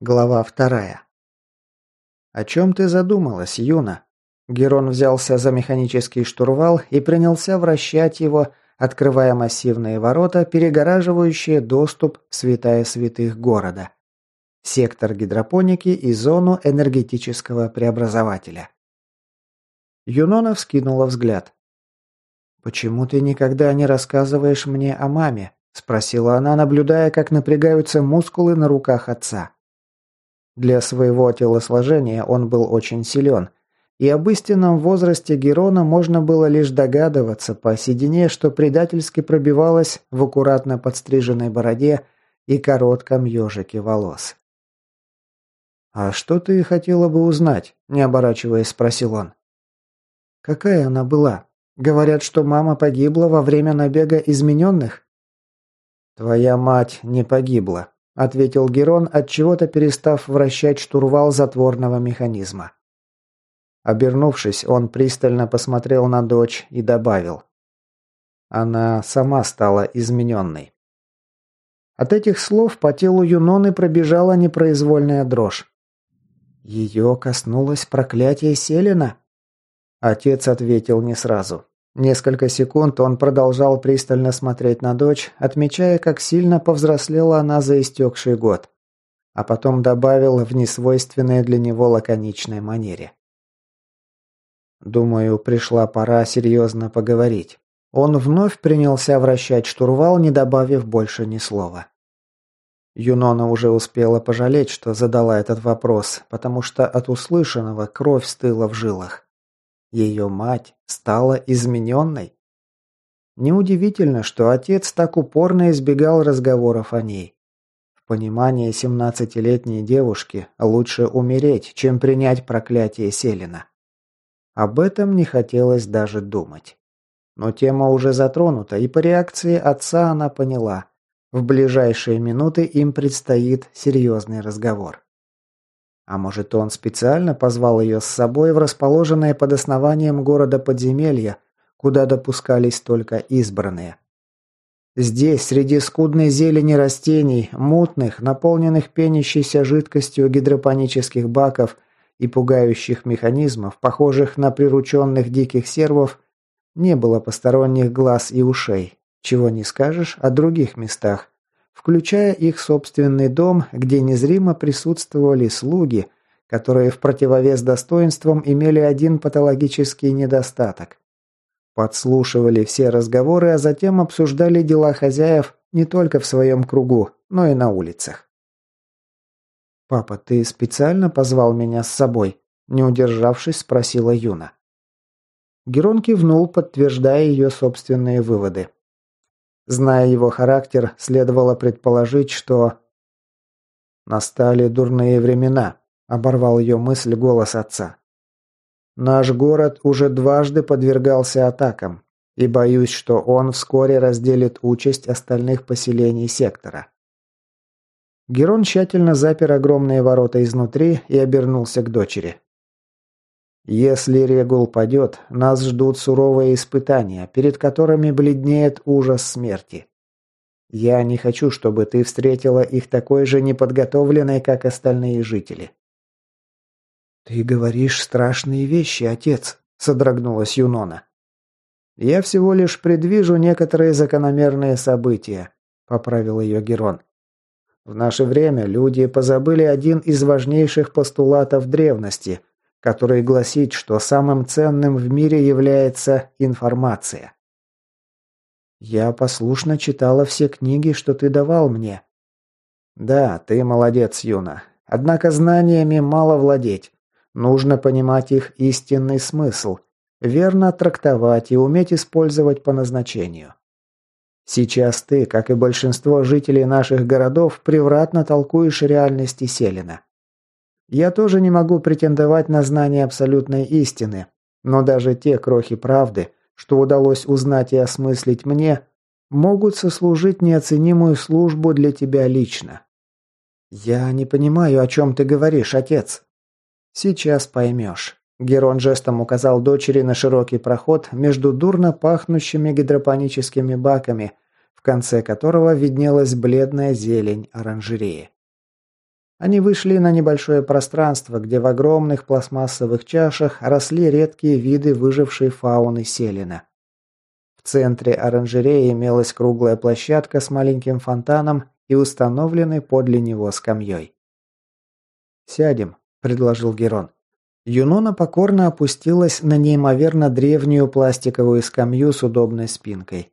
Глава вторая. «О чем ты задумалась, Юна?» Герон взялся за механический штурвал и принялся вращать его, открывая массивные ворота, перегораживающие доступ в святая святых города. Сектор гидропоники и зону энергетического преобразователя. Юнона вскинула взгляд. «Почему ты никогда не рассказываешь мне о маме?» – спросила она, наблюдая, как напрягаются мускулы на руках отца. Для своего телосложения он был очень силен, и об истинном возрасте Герона можно было лишь догадываться по седине, что предательски пробивалось в аккуратно подстриженной бороде и коротком ежике волос. «А что ты хотела бы узнать?» – не оборачиваясь, спросил он. «Какая она была? Говорят, что мама погибла во время набега измененных?» «Твоя мать не погибла», ответил Герон, от чего-то перестав вращать штурвал затворного механизма. Обернувшись, он пристально посмотрел на дочь и добавил: она сама стала измененной. От этих слов по телу Юноны пробежала непроизвольная дрожь. Ее коснулось проклятие Селена? Отец ответил не сразу. Несколько секунд он продолжал пристально смотреть на дочь, отмечая, как сильно повзрослела она за истекший год. А потом добавил в несвойственной для него лаконичной манере. Думаю, пришла пора серьезно поговорить. Он вновь принялся вращать штурвал, не добавив больше ни слова. Юнона уже успела пожалеть, что задала этот вопрос, потому что от услышанного кровь стыла в жилах. Ее мать стала измененной? Неудивительно, что отец так упорно избегал разговоров о ней. В понимании семнадцатилетней девушки лучше умереть, чем принять проклятие Селина. Об этом не хотелось даже думать. Но тема уже затронута, и по реакции отца она поняла. В ближайшие минуты им предстоит серьезный разговор. А может, он специально позвал ее с собой в расположенное под основанием города подземелья, куда допускались только избранные. Здесь, среди скудной зелени растений, мутных, наполненных пенящейся жидкостью гидропонических баков и пугающих механизмов, похожих на прирученных диких сервов, не было посторонних глаз и ушей, чего не скажешь о других местах, включая их собственный дом, где незримо присутствовали слуги, которые в противовес достоинствам имели один патологический недостаток. Подслушивали все разговоры, а затем обсуждали дела хозяев не только в своем кругу, но и на улицах. «Папа, ты специально позвал меня с собой?» Не удержавшись, спросила Юна. Герон кивнул, подтверждая ее собственные выводы. Зная его характер, следовало предположить, что... «Настали дурные времена», – оборвал ее мысль голос отца. «Наш город уже дважды подвергался атакам, и боюсь, что он вскоре разделит участь остальных поселений сектора». Герон тщательно запер огромные ворота изнутри и обернулся к дочери. Если Регул падет, нас ждут суровые испытания, перед которыми бледнеет ужас смерти. Я не хочу, чтобы ты встретила их такой же неподготовленной, как остальные жители. Ты говоришь страшные вещи, отец, содрогнулась Юнона. Я всего лишь предвижу некоторые закономерные события, поправил ее Герон. В наше время люди позабыли один из важнейших постулатов древности – который гласит, что самым ценным в мире является информация. Я послушно читала все книги, что ты давал мне. Да, ты молодец, Юна. Однако знаниями мало владеть. Нужно понимать их истинный смысл, верно трактовать и уметь использовать по назначению. Сейчас ты, как и большинство жителей наших городов, превратно толкуешь реальности Селина. Я тоже не могу претендовать на знание абсолютной истины, но даже те крохи правды, что удалось узнать и осмыслить мне, могут сослужить неоценимую службу для тебя лично. Я не понимаю, о чем ты говоришь, отец. Сейчас поймешь. Герон жестом указал дочери на широкий проход между дурно пахнущими гидропоническими баками, в конце которого виднелась бледная зелень оранжереи. Они вышли на небольшое пространство, где в огромных пластмассовых чашах росли редкие виды выжившей фауны селена. В центре оранжереи имелась круглая площадка с маленьким фонтаном и установленной подле него скамьей. «Сядем», – предложил Герон. Юнона покорно опустилась на неимоверно древнюю пластиковую скамью с удобной спинкой.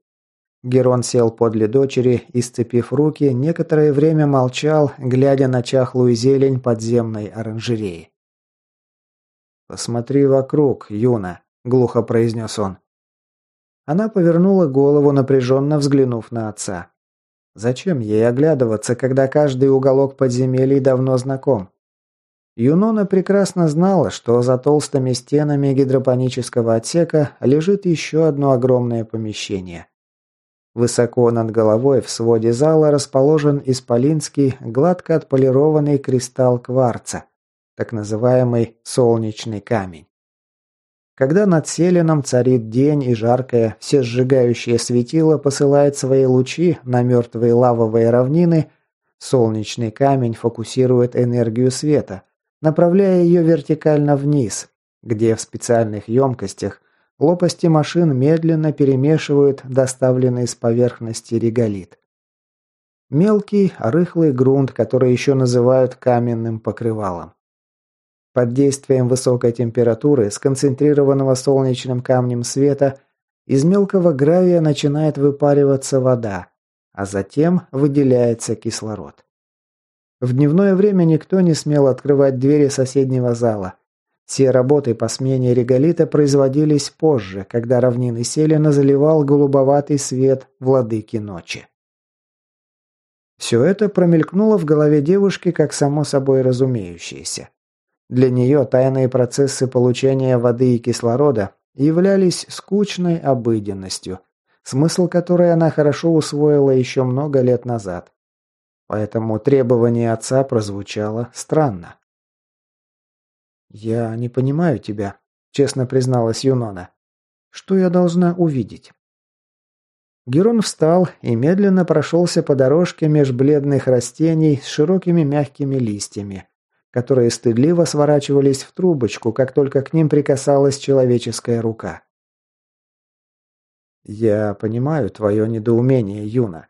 Герон сел подле дочери и, сцепив руки, некоторое время молчал, глядя на чахлую зелень подземной оранжереи. «Посмотри вокруг, Юна», — глухо произнес он. Она повернула голову, напряженно взглянув на отца. Зачем ей оглядываться, когда каждый уголок подземелий давно знаком? Юнона прекрасно знала, что за толстыми стенами гидропонического отсека лежит еще одно огромное помещение. Высоко над головой в своде зала расположен исполинский, гладко отполированный кристалл кварца, так называемый солнечный камень. Когда над селеном царит день и жаркое, всесжигающее светило посылает свои лучи на мертвые лавовые равнины, солнечный камень фокусирует энергию света, направляя ее вертикально вниз, где в специальных емкостях Лопасти машин медленно перемешивают доставленный с поверхности реголит. Мелкий, рыхлый грунт, который еще называют каменным покрывалом. Под действием высокой температуры, сконцентрированного солнечным камнем света, из мелкого гравия начинает выпариваться вода, а затем выделяется кислород. В дневное время никто не смел открывать двери соседнего зала, все работы по смене реголита производились позже, когда равнины Селена заливал голубоватый свет владыки ночи. Все это промелькнуло в голове девушки как само собой разумеющееся. Для нее тайные процессы получения воды и кислорода являлись скучной обыденностью, смысл которой она хорошо усвоила еще много лет назад. Поэтому требование отца прозвучало странно. «Я не понимаю тебя», – честно призналась Юнона. «Что я должна увидеть?» Герон встал и медленно прошелся по дорожке меж бледных растений с широкими мягкими листьями, которые стыдливо сворачивались в трубочку, как только к ним прикасалась человеческая рука. «Я понимаю твое недоумение, Юна.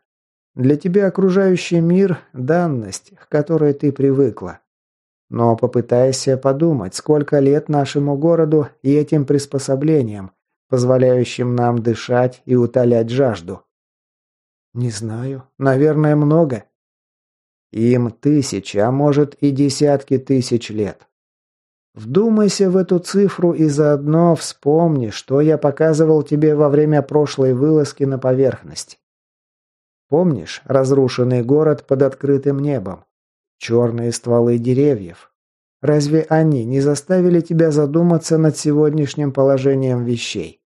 Для тебя окружающий мир – данность, к которой ты привыкла. Но попытайся подумать, сколько лет нашему городу и этим приспособлениям, позволяющим нам дышать и утолять жажду. Не знаю, наверное, много. Им тысячи, а может и десятки тысяч лет. Вдумайся в эту цифру и заодно вспомни, что я показывал тебе во время прошлой вылазки на поверхность. Помнишь разрушенный город под открытым небом? Черные стволы деревьев. Разве они не заставили тебя задуматься над сегодняшним положением вещей?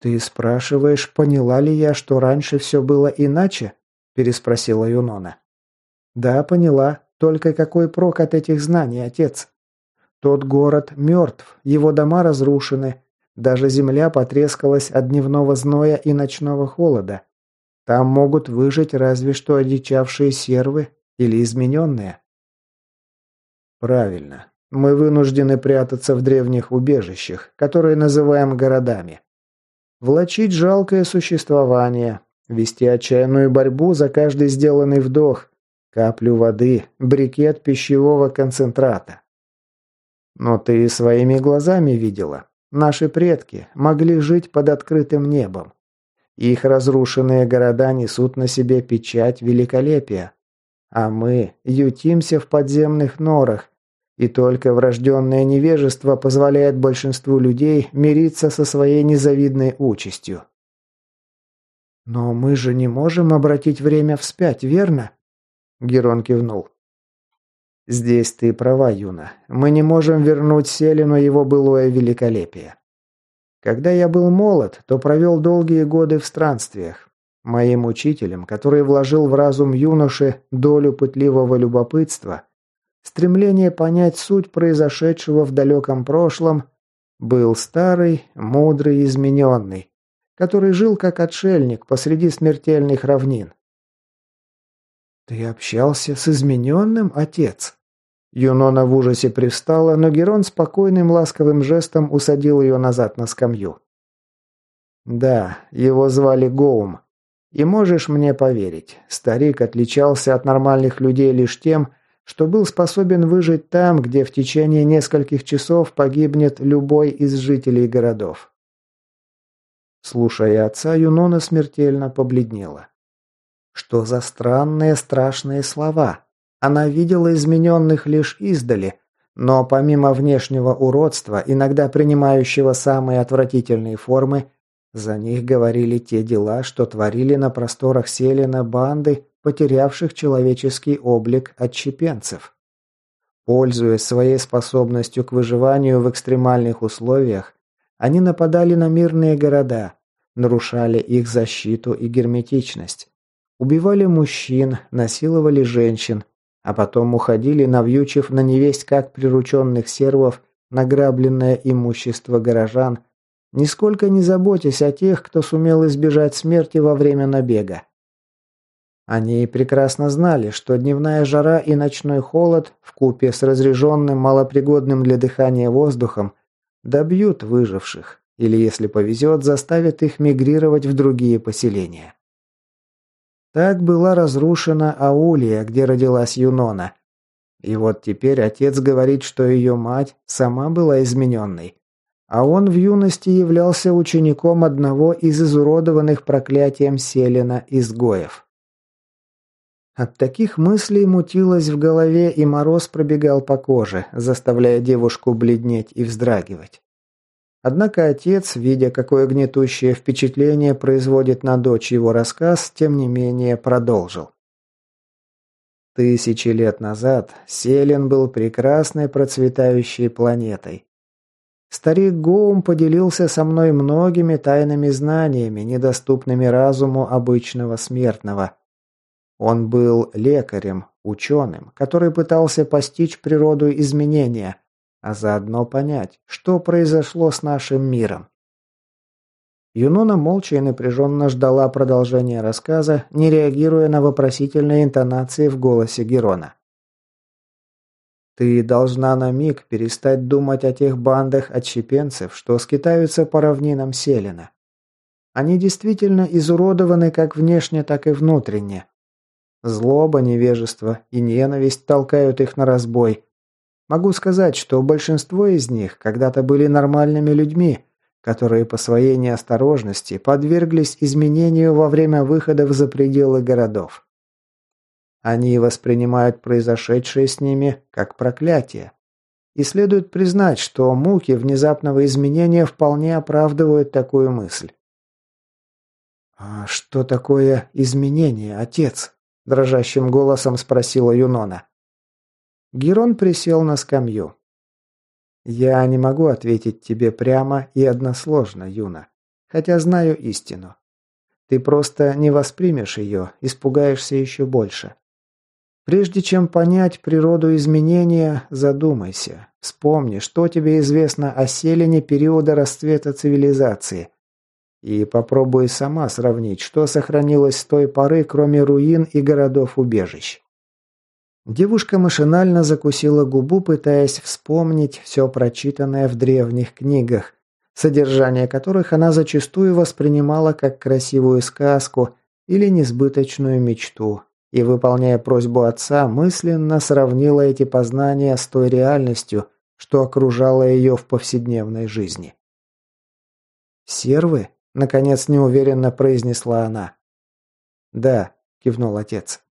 «Ты спрашиваешь, поняла ли я, что раньше все было иначе?» – переспросила Юнона. «Да, поняла. Только какой прок от этих знаний, отец? Тот город мертв, его дома разрушены, даже земля потрескалась от дневного зноя и ночного холода. Там могут выжить разве что одичавшие сервы или измененные. Правильно. Мы вынуждены прятаться в древних убежищах, которые называем городами. Влачить жалкое существование, вести отчаянную борьбу за каждый сделанный вдох, каплю воды, брикет пищевого концентрата. Но ты своими глазами видела. Наши предки могли жить под открытым небом. Их разрушенные города несут на себе печать великолепия. А мы ютимся в подземных норах, и только врожденное невежество позволяет большинству людей мириться со своей незавидной участью. «Но мы же не можем обратить время вспять, верно?» Герон кивнул. «Здесь ты права, Юна. Мы не можем вернуть Селину его былое великолепие. Когда я был молод, то провел долгие годы в странствиях. Моим учителем, который вложил в разум юноши долю пытливого любопытства, стремление понять суть произошедшего в далеком прошлом, был старый, мудрый, измененный, который жил как отшельник посреди смертельных равнин. «Ты общался с измененным, отец?» Юнона в ужасе привстала, но Герон спокойным ласковым жестом усадил ее назад на скамью. «Да, его звали Гоум. И можешь мне поверить, старик отличался от нормальных людей лишь тем, что был способен выжить там, где в течение нескольких часов погибнет любой из жителей городов. Слушая отца, Юнона смертельно побледнела. Что за странные страшные слова? Она видела измененных лишь издали, но помимо внешнего уродства, иногда принимающего самые отвратительные формы, за них говорили те дела, что творили на просторах Селена банды, потерявших человеческий облик отщепенцев. Пользуясь своей способностью к выживанию в экстремальных условиях, они нападали на мирные города, нарушали их защиту и герметичность, убивали мужчин, насиловали женщин, а потом уходили, навьючив на невесть как прирученных сервов награбленное имущество горожан – нисколько не заботясь о тех, кто сумел избежать смерти во время набега. Они прекрасно знали, что дневная жара и ночной холод, вкупе с разреженным, малопригодным для дыхания воздухом, добьют выживших, или, если повезет, заставят их мигрировать в другие поселения. Так была разрушена Аулия, где родилась Юнона. И вот теперь отец говорит, что ее мать сама была измененной, а он в юности являлся учеником одного из изуродованных проклятием Селена изгоев. От таких мыслей мутилось в голове, и мороз пробегал по коже, заставляя девушку бледнеть и вздрагивать. Однако отец, видя, какое гнетущее впечатление производит на дочь его рассказ, тем не менее продолжил. Тысячи лет назад Селен был прекрасной процветающей планетой, Старик Гоум поделился со мной многими тайными знаниями, недоступными разуму обычного смертного. Он был лекарем, ученым, который пытался постичь природу изменения, а заодно понять, что произошло с нашим миром. Юнона молча и напряженно ждала продолжения рассказа, не реагируя на вопросительные интонации в голосе Герона. Ты должна на миг перестать думать о тех бандах отщепенцев, что скитаются по равнинам Селена. Они действительно изуродованы как внешне, так и внутренне. Злоба, невежество и ненависть толкают их на разбой. Могу сказать, что большинство из них когда-то были нормальными людьми, которые по своей неосторожности подверглись изменению во время выхода за пределы городов. Они воспринимают произошедшее с ними как проклятие. И следует признать, что муки внезапного изменения вполне оправдывают такую мысль. «А что такое изменение, отец?» – дрожащим голосом спросила Юнона. Герон присел на скамью. «Я не могу ответить тебе прямо и односложно, Юна, хотя знаю истину. Ты просто не воспримешь ее, испугаешься еще больше. Прежде чем понять природу изменения, задумайся. Вспомни, что тебе известно о селине периода расцвета цивилизации. И попробуй сама сравнить, что сохранилось с той поры, кроме руин и городов-убежищ. Девушка машинально закусила губу, пытаясь вспомнить все прочитанное в древних книгах, содержание которых она зачастую воспринимала как красивую сказку или несбыточную мечту, и, выполняя просьбу отца, мысленно сравнила эти познания с той реальностью, что окружала ее в повседневной жизни. «Сервы?» – наконец неуверенно произнесла она. «Да», – кивнул отец.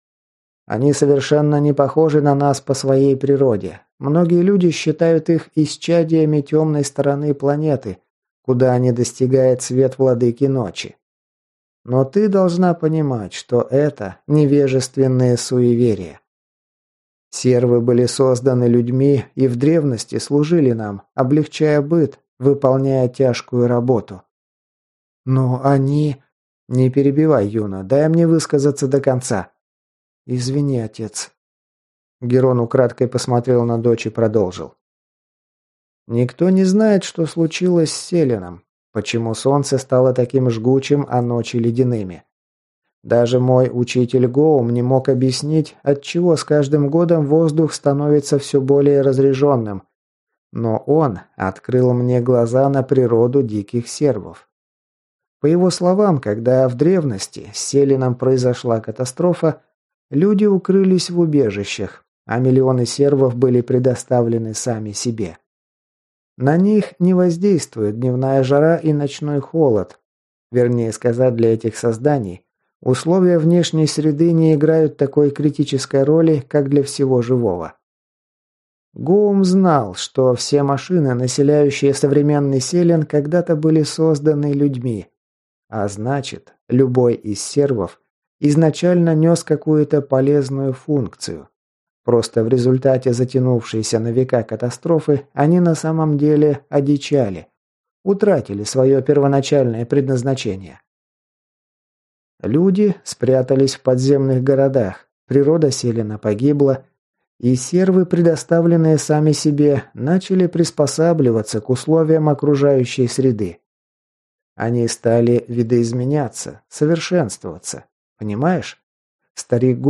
«Они совершенно не похожи на нас по своей природе. Многие люди считают их исчадиями темной стороны планеты, куда не достигает свет владыки ночи. Но ты должна понимать, что это невежественные суеверия. Сервы были созданы людьми и в древности служили нам, облегчая быт, выполняя тяжкую работу. Но они... Не перебивай, Юна, дай мне высказаться до конца. Извини, отец. Герон украдкой посмотрел на дочь и продолжил. Никто не знает, что случилось с Селеном, Почему солнце стало таким жгучим, а ночи ледяными? Даже мой учитель Гоум не мог объяснить, отчего с каждым годом воздух становится все более разреженным. Но он открыл мне глаза на природу диких сервов. По его словам, когда в древности с Селином произошла катастрофа, люди укрылись в убежищах, а миллионы сервов были предоставлены сами себе. На них не воздействует дневная жара и ночной холод. Вернее сказать, для этих созданий условия внешней среды не играют такой критической роли, как для всего живого. Гоум знал, что все машины, населяющие современный Селен, когда-то были созданы людьми. А значит, любой из сервов изначально нес какую-то полезную функцию. Просто в результате затянувшейся на века катастрофы они на самом деле одичали, утратили свое первоначальное предназначение. Люди спрятались в подземных городах, природа Селена погибла, и сервы, предоставленные сами себе, начали приспосабливаться к условиям окружающей среды. Они стали видоизменяться, совершенствоваться. Понимаешь? Старик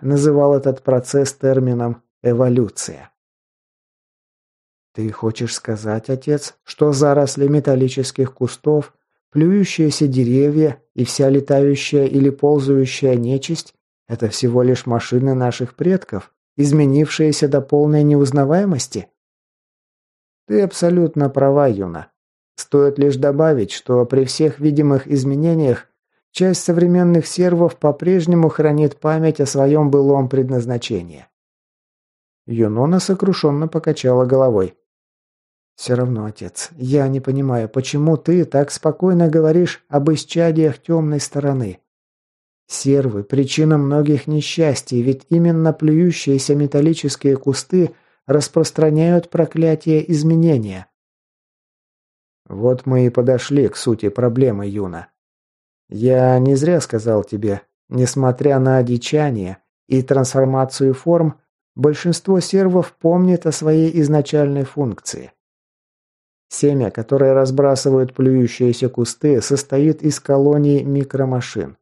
называл этот процесс термином «эволюция». «Ты хочешь сказать, отец, что заросли металлических кустов, плюющиеся деревья и вся летающая или ползающая нечисть – это всего лишь машины наших предков, изменившиеся до полной неузнаваемости?» «Ты абсолютно права, Юна. Стоит лишь добавить, что при всех видимых изменениях Часть современных сервов по-прежнему хранит память о своем былом предназначении. Юнона сокрушенно покачала головой. «Все равно, отец, я не понимаю, почему ты так спокойно говоришь об исчадиях темной стороны? Сервы – причина многих несчастий, ведь именно плюющиеся металлические кусты распространяют проклятие изменения». Вот мы и подошли к сути проблемы, Юна. Я не зря сказал тебе, несмотря на одичание и трансформацию форм, большинство сервов помнит о своей изначальной функции. Семя, которое разбрасывают плюющиеся кусты, состоит из колоний микромашин.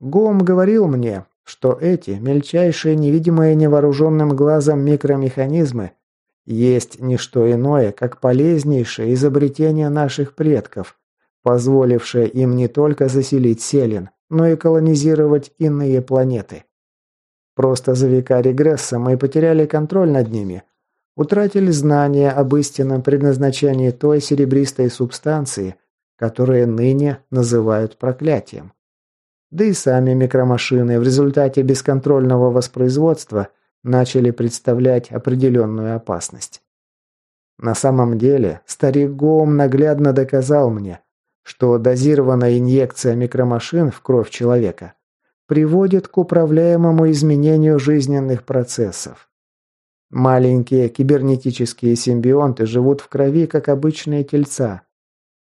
Гом говорил мне, что эти мельчайшие, невидимые невооруженным глазом микромеханизмы есть не что иное, как полезнейшее изобретение наших предков, позволившее им не только заселить Селен, но и колонизировать иные планеты. Просто за века регресса мы потеряли контроль над ними, утратили знания об истинном предназначении той серебристой субстанции, которую ныне называют проклятием. Да и сами микромашины в результате бесконтрольного воспроизводства начали представлять определенную опасность. На самом деле, старик Гоум наглядно доказал мне, что дозированная инъекция микромашин в кровь человека приводит к управляемому изменению жизненных процессов. Маленькие кибернетические симбионты живут в крови, как обычные тельца.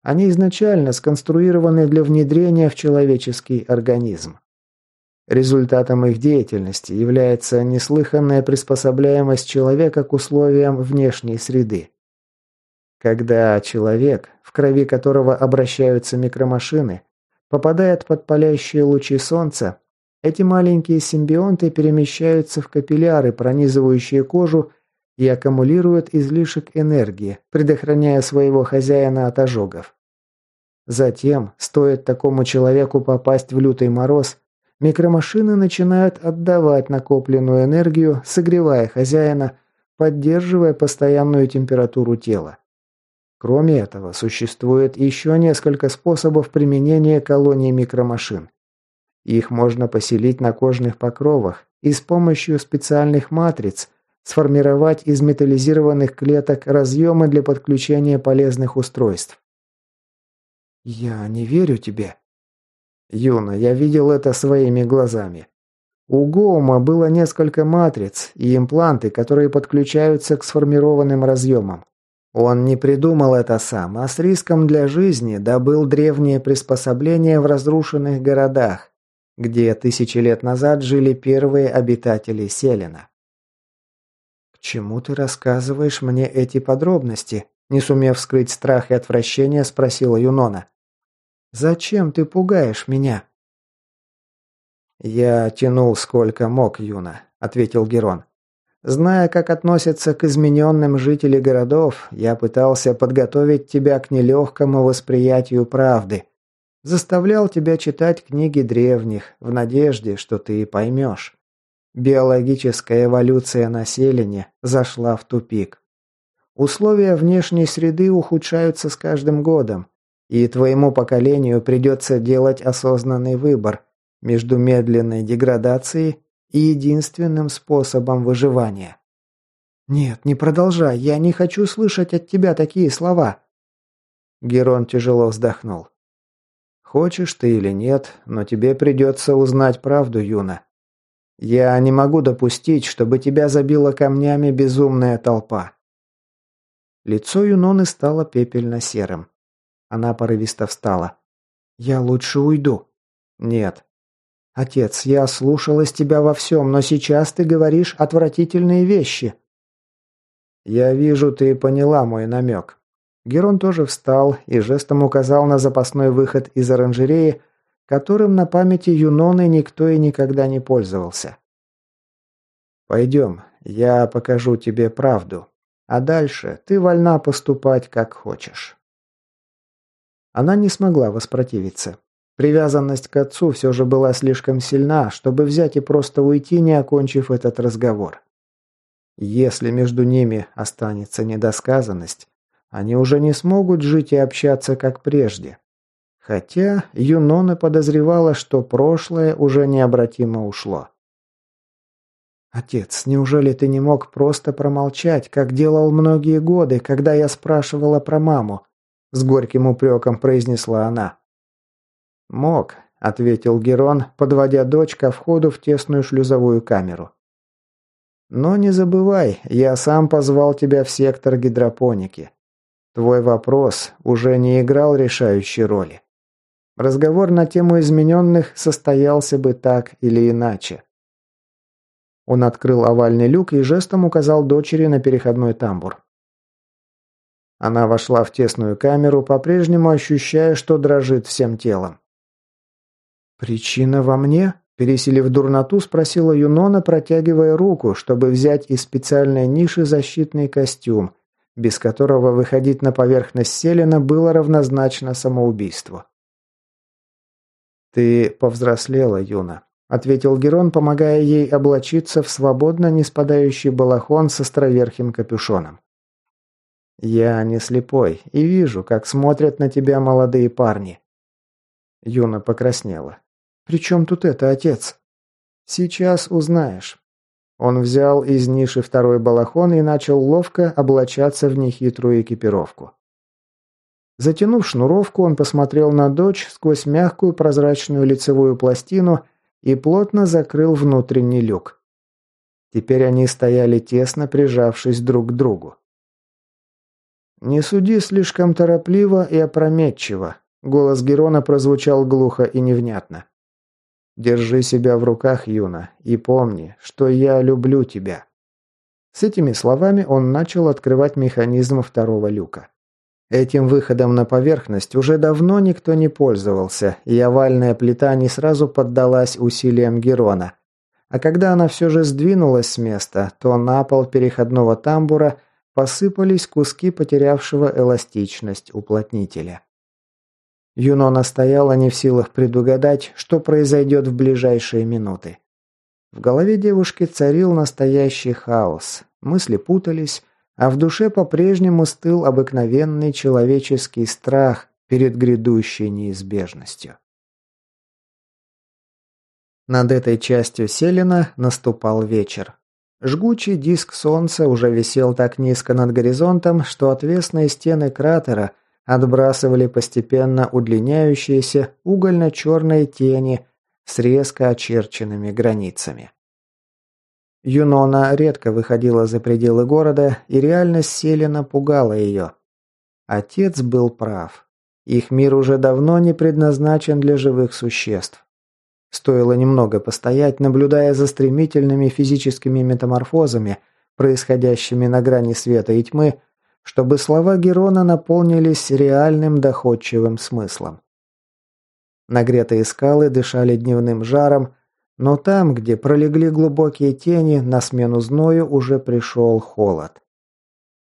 Они изначально сконструированы для внедрения в человеческий организм. Результатом их деятельности является неслыханная приспособляемость человека к условиям внешней среды. Когда человек, в крови которого обращаются микромашины, попадает под палящие лучи солнца, эти маленькие симбионты перемещаются в капилляры, пронизывающие кожу, и аккумулируют излишек энергии, предохраняя своего хозяина от ожогов. Затем, стоит такому человеку попасть в лютый мороз, микромашины начинают отдавать накопленную энергию, согревая хозяина, поддерживая постоянную температуру тела. Кроме этого, существует еще несколько способов применения колоний микромашин. Их можно поселить на кожных покровах и с помощью специальных матриц сформировать из металлизированных клеток разъемы для подключения полезных устройств. «Я не верю тебе». «Юна, я видел это своими глазами. У Гоума было несколько матриц и импланты, которые подключаются к сформированным разъемам. Он не придумал это сам, а с риском для жизни добыл древние приспособления в разрушенных городах, где тысячи лет назад жили первые обитатели Селена. «К чему ты рассказываешь мне эти подробности?» Не сумев скрыть страх и отвращение, спросила Юнона. «Зачем ты пугаешь меня?» «Я тянул сколько мог, Юна», — ответил Герон. «Зная, как относятся к измененным жители городов, я пытался подготовить тебя к нелегкому восприятию правды. Заставлял тебя читать книги древних, в надежде, что ты поймешь. Биологическая эволюция населения зашла в тупик. Условия внешней среды ухудшаются с каждым годом, и твоему поколению придется делать осознанный выбор между медленной деградацией и единственным способом выживания. «Нет, не продолжай, я не хочу слышать от тебя такие слова». Герон тяжело вздохнул. Хочешь ты или нет, но тебе придется узнать правду, Юна. Я не могу допустить, чтобы тебя забила камнями безумная толпа. Лицо Юноны стало пепельно-серым. Она порывисто встала. «Я лучше уйду». «Нет». «Отец, я слушалась тебя во всем, но сейчас ты говоришь отвратительные вещи». «Я вижу, ты поняла мой намек. Герон тоже встал и жестом указал на запасной выход из оранжереи, которым на памяти Юноны никто и никогда не пользовался. «Пойдем, я покажу тебе правду, а дальше ты вольна поступать, как хочешь». Она не смогла воспротивиться. Привязанность к отцу все же была слишком сильна, чтобы взять и просто уйти, не окончив этот разговор. Если между ними останется недосказанность, они уже не смогут жить и общаться, как прежде. Хотя Юнона подозревала, что прошлое уже необратимо ушло. «Отец, неужели ты не мог просто промолчать, как делал многие годы, когда я спрашивала про маму?» С горьким упреком произнесла она. «Мог», — ответил Герон, подводя дочь ко входу в тесную шлюзовую камеру. «Но не забывай, я сам позвал тебя в сектор гидропоники. Твой вопрос уже не играл решающей роли. Разговор на тему измененных состоялся бы так или иначе. Он открыл овальный люк и жестом указал дочери на переходной тамбур. Она вошла в тесную камеру, по-прежнему ощущая, что дрожит всем телом. «Причина во мне?» – переселив дурноту, спросила Юнона, протягивая руку, чтобы взять из специальной ниши защитный костюм, без которого выходить на поверхность Селена было равнозначно самоубийству. «Ты повзрослела, Юна», — ответил Герон, помогая ей облачиться в свободно не спадающий балахон с островерхим капюшоном. «Я не слепой и вижу, как смотрят на тебя молодые парни». Юна покраснела. «При чем тут это, отец?» «Сейчас узнаешь. Он взял из ниши второй балахон и начал ловко облачаться в нехитрую экипировку. Затянув шнуровку, он посмотрел на дочь сквозь мягкую прозрачную лицевую пластину и плотно закрыл внутренний люк. Теперь они стояли тесно, прижавшись друг к другу. «Не суди слишком торопливо и опрометчиво», — голос Герона прозвучал глухо и невнятно. Держи себя в руках, Юна, и помни, что я люблю тебя». С этими словами он начал открывать механизм второго люка. Этим выходом на поверхность уже давно никто не пользовался, и овальная плита не сразу поддалась усилиям Герона. А когда она все же сдвинулась с места, то на пол переходного тамбура посыпались куски потерявшего эластичность уплотнителя. Юнона стояла не в силах предугадать, что произойдет в ближайшие минуты. В голове девушки царил настоящий хаос. Мысли путались, а в душе по-прежнему стыл обыкновенный человеческий страх перед грядущей неизбежностью. Над этой частью Селена наступал вечер. Жгучий диск солнца уже висел так низко над горизонтом, что отвесные стены кратера отбрасывали постепенно удлиняющиеся угольно-черные тени с резко очерченными границами. Юнона редко выходила за пределы города, и реальность Селена пугала ее. Отец был прав. Их мир уже давно не предназначен для живых существ. Стоило немного постоять, наблюдая за стремительными физическими метаморфозами, происходящими на грани света и тьмы, чтобы слова Герона наполнились реальным доходчивым смыслом. Нагретые скалы дышали дневным жаром, Но там, где пролегли глубокие тени, на смену зною уже пришел холод.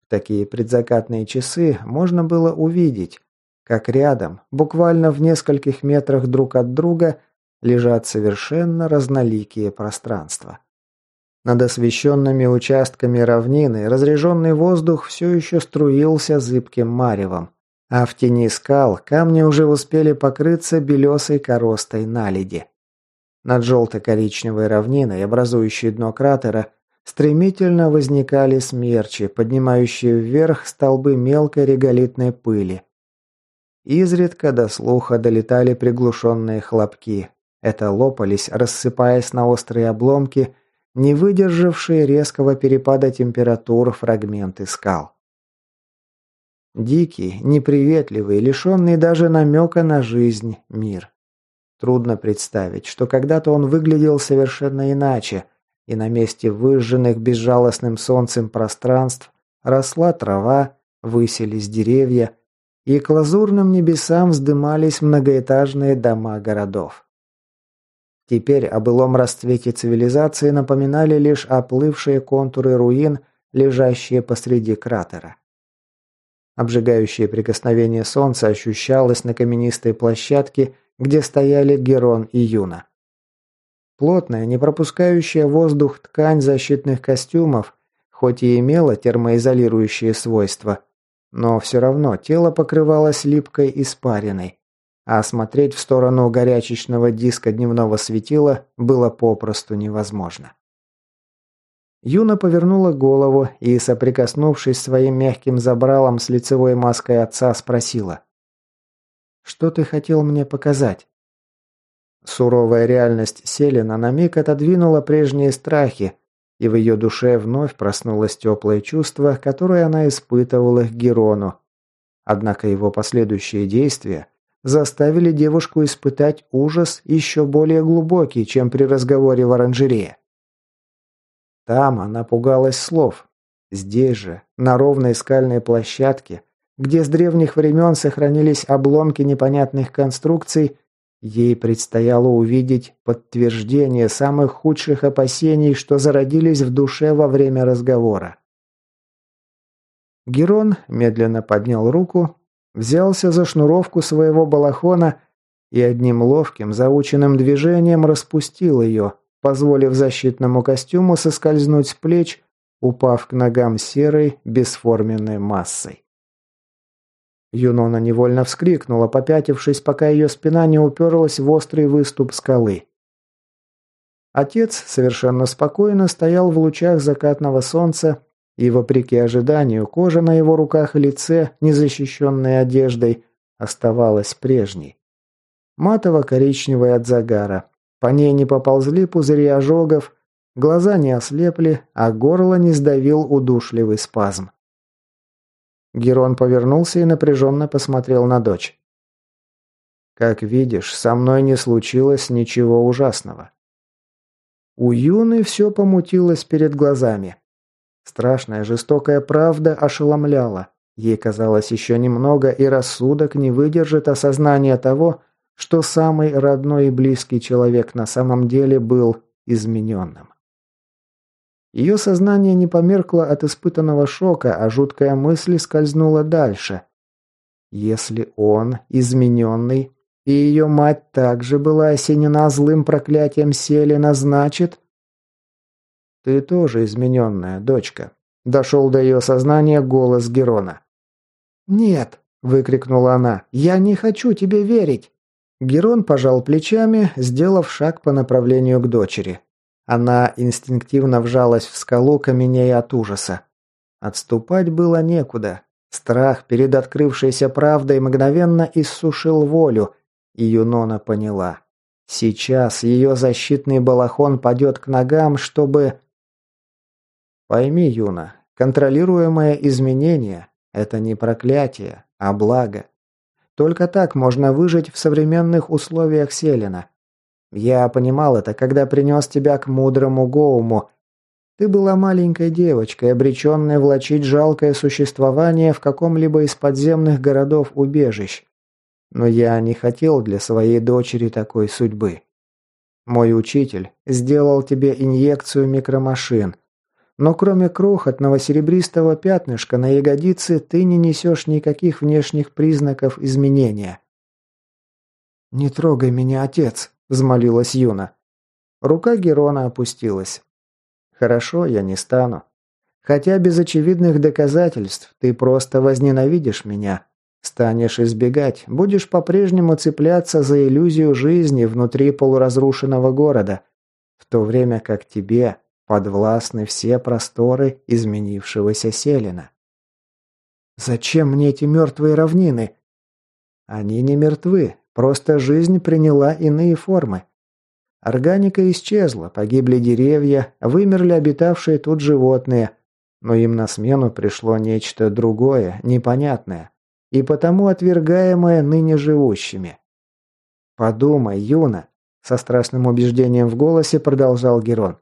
В такие предзакатные часы можно было увидеть, как рядом, буквально в нескольких метрах друг от друга, лежат совершенно разноликие пространства. Над освещенными участками равнины разреженный воздух все еще струился зыбким маревом, а в тени скал камни уже успели покрыться белесой коростой наледи. Над желто-коричневой равниной, образующей дно кратера, стремительно возникали смерчи, поднимающие вверх столбы мелкой реголитной пыли. Изредка до слуха долетали приглушенные хлопки. Это лопались, рассыпаясь на острые обломки, не выдержавшие резкого перепада температур фрагменты скал. Дикий, неприветливый, лишенный даже намека на жизнь мир. Трудно представить, что когда-то он выглядел совершенно иначе, и на месте выжженных безжалостным солнцем пространств росла трава, высились деревья, и к лазурным небесам вздымались многоэтажные дома городов. Теперь о былом расцвете цивилизации напоминали лишь оплывшие контуры руин, лежащие посреди кратера. Обжигающее прикосновение солнца ощущалось на каменистой площадке где стояли Герон и Юна. Плотная, не пропускающая воздух ткань защитных костюмов, хоть и имела термоизолирующие свойства, но все равно тело покрывалось липкой испариной, а смотреть в сторону горячечного диска дневного светила было попросту невозможно. Юна повернула голову и, соприкоснувшись своим мягким забралом с лицевой маской отца, спросила. Что ты хотел мне показать?» Суровая реальность Селина на миг отодвинула прежние страхи, и в ее душе вновь проснулось теплое чувство, которое она испытывала к Герону. Однако его последующие действия заставили девушку испытать ужас еще более глубокий, чем при разговоре в оранжерее. Там она пугалась слов. Здесь же, на ровной скальной площадке, где с древних времен сохранились обломки непонятных конструкций, ей предстояло увидеть подтверждение самых худших опасений, что зародились в душе во время разговора. Герон медленно поднял руку, взялся за шнуровку своего балахона и одним ловким, заученным движением распустил ее, позволив защитному костюму соскользнуть с плеч, упав к ногам серой, бесформенной массой. Юнона невольно вскрикнула, попятившись, пока ее спина не уперлась в острый выступ скалы. Отец совершенно спокойно стоял в лучах закатного солнца, и, вопреки ожиданию, кожа на его руках и лице, незащищенной одеждой, оставалась прежней. Матово-коричневая от загара. По ней не поползли пузыри ожогов, глаза не ослепли, а горло не сдавил удушливый спазм. Герон повернулся и напряженно посмотрел на дочь. «Как видишь, со мной не случилось ничего ужасного». У Юны все помутилось перед глазами. Страшная жестокая правда ошеломляла. Ей казалось еще немного, и рассудок не выдержит осознания того, что самый родной и близкий человек на самом деле был измененным. Ее сознание не померкло от испытанного шока, а жуткая мысль скользнула дальше. Если он, измененный, и ее мать также была осенена злым проклятием Селина, значит... «Ты тоже измененная, дочка», – дошел до ее сознания голос Герона. «Нет», – выкрикнула она, – «я не хочу тебе верить». Герон пожал плечами, сделав шаг по направлению к дочери. Она инстинктивно вжалась в скалу, каменея от ужаса. Отступать было некуда. Страх перед открывшейся правдой мгновенно иссушил волю, и Юнона поняла. Сейчас ее защитный балахон падет к ногам, чтобы... Пойми, Юна, контролируемое изменение – это не проклятие, а благо. Только так можно выжить в современных условиях Селена. Я понимал это, когда принес тебя к мудрому Гоуму. Ты была маленькой девочкой, обреченной влачить жалкое существование в каком-либо из подземных городов-убежищ. Но я не хотел для своей дочери такой судьбы. Мой учитель сделал тебе инъекцию микромашин. Но кроме крохотного серебристого пятнышка на ягодице ты не несешь никаких внешних признаков изменения. «Не трогай меня, отец», – взмолилась Юна. Рука Герона опустилась. «Хорошо, я не стану. Хотя без очевидных доказательств ты просто возненавидишь меня. Станешь избегать, будешь по-прежнему цепляться за иллюзию жизни внутри полуразрушенного города, в то время как тебе подвластны все просторы изменившегося Селена. Зачем мне эти мертвые равнины? Они не мертвы, просто жизнь приняла иные формы. Органика исчезла, погибли деревья, вымерли обитавшие тут животные, но им на смену пришло нечто другое, непонятное и потому отвергаемое ныне живущими. «Подумай, Юна», – со страшным убеждением в голосе продолжал Герон.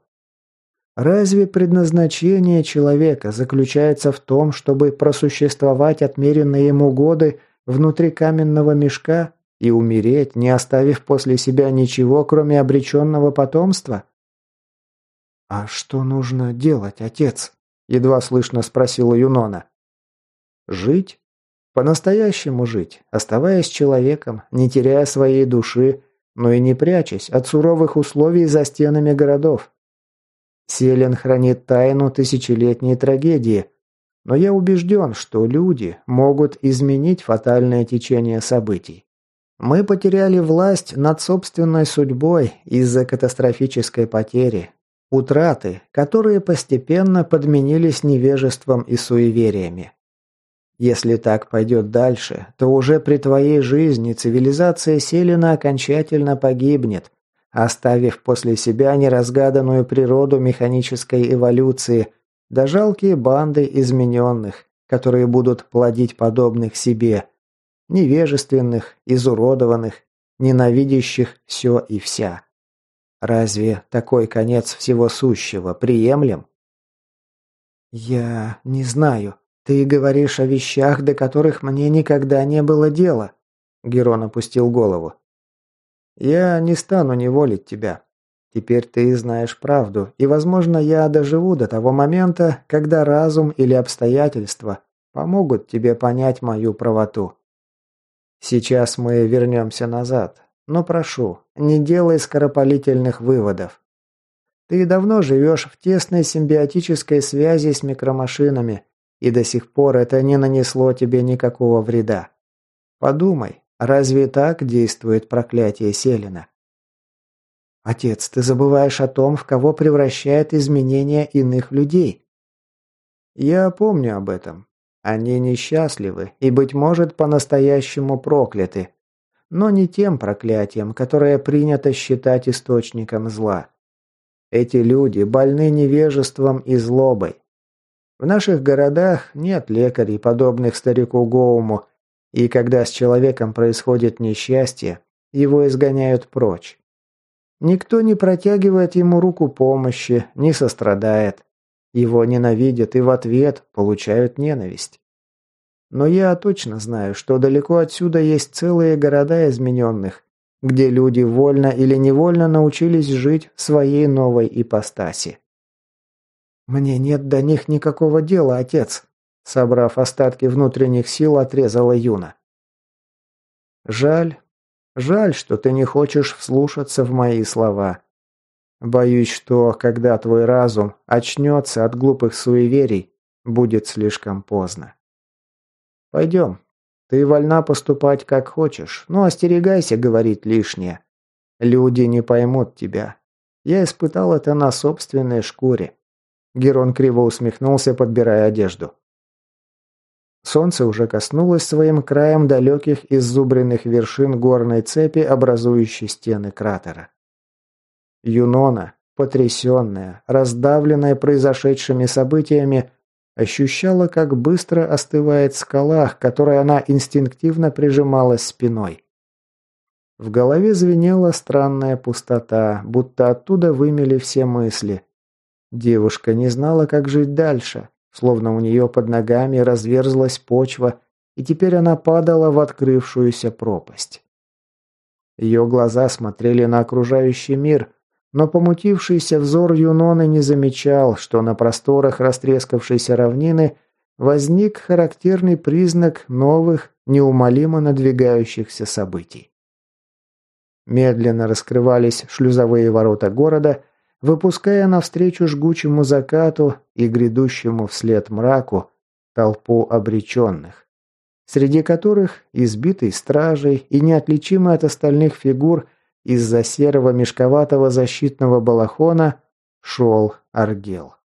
«Разве предназначение человека заключается в том, чтобы просуществовать отмеренные ему годы внутри каменного мешка и умереть, не оставив после себя ничего, кроме обреченного потомства?» «А что нужно делать, отец?» – едва слышно спросила Юнона. «Жить по-настоящему жить, оставаясь человеком, не теряя своей души, но и не прячась от суровых условий за стенами городов. Селен хранит тайну тысячелетней трагедии, но я убежден, что люди могут изменить фатальное течение событий. Мы потеряли власть над собственной судьбой из-за катастрофической потери, утраты, которые постепенно подменились невежеством и суевериями. Если так пойдет дальше, то уже при твоей жизни цивилизация Селена окончательно погибнет, оставив после себя неразгаданную природу механической эволюции, да жалкие банды измененных, которые будут плодить подобных себе, невежественных, изуродованных, ненавидящих все и вся. Разве такой конец всего сущего приемлем? «Я не знаю», «Ты говоришь о вещах, до которых мне никогда не было дела», – Герон опустил голову. «Я не стану неволить тебя. Теперь ты знаешь правду, и, возможно, я доживу до того момента, когда разум или обстоятельства помогут тебе понять мою правоту. Сейчас мы вернемся назад, но прошу, не делай скоропалительных выводов. Ты давно живешь в тесной симбиотической связи с микромашинами, и до сих пор это не нанесло тебе никакого вреда. Подумай, разве так действует проклятие Селина? Отец, ты забываешь о том, в кого превращает изменение иных людей. Я помню об этом. Они несчастливы и, быть может, по-настоящему прокляты. Но не тем проклятием, которое принято считать источником зла. Эти люди больны невежеством и злобой. В наших городах нет лекарей, подобных старику Гоуму, и когда с человеком происходит несчастье, его изгоняют прочь. Никто не протягивает ему руку помощи, не сострадает. Его ненавидят и в ответ получают ненависть. Но я точно знаю, что далеко отсюда есть целые города измененных, где люди вольно или невольно научились жить в своей новой ипостаси. «Мне нет до них никакого дела, отец», – собрав остатки внутренних сил, отрезала Юна. «Жаль. Жаль, что ты не хочешь вслушаться в мои слова. Боюсь, что, когда твой разум очнется от глупых суеверий, будет слишком поздно. Пойдем. Ты вольна поступать как хочешь, но остерегайся говорить лишнее. Люди не поймут тебя. Я испытал это на собственной шкуре. Герон криво усмехнулся, подбирая одежду. Солнце уже коснулось своим краем далеких иззубренных вершин горной цепи, образующей стены кратера. Юнона, потрясенная, раздавленная произошедшими событиями, ощущала, как быстро остывает скала, к которой она инстинктивно прижималась спиной. В голове звенела странная пустота, будто оттуда вымели все мысли, Девушка не знала, как жить дальше, словно у нее под ногами разверзлась почва, и теперь она падала в открывшуюся пропасть. Ее глаза смотрели на окружающий мир, но помутившийся взор Юноны не замечал, что на просторах растрескавшейся равнины возник характерный признак новых, неумолимо надвигающихся событий. Медленно раскрывались шлюзовые ворота города, выпуская навстречу жгучему закату и грядущему вслед мраку толпу обреченных, среди которых избитый стражей и неотличимый от остальных фигур из-за серого мешковатого защитного балахона шел Аргел.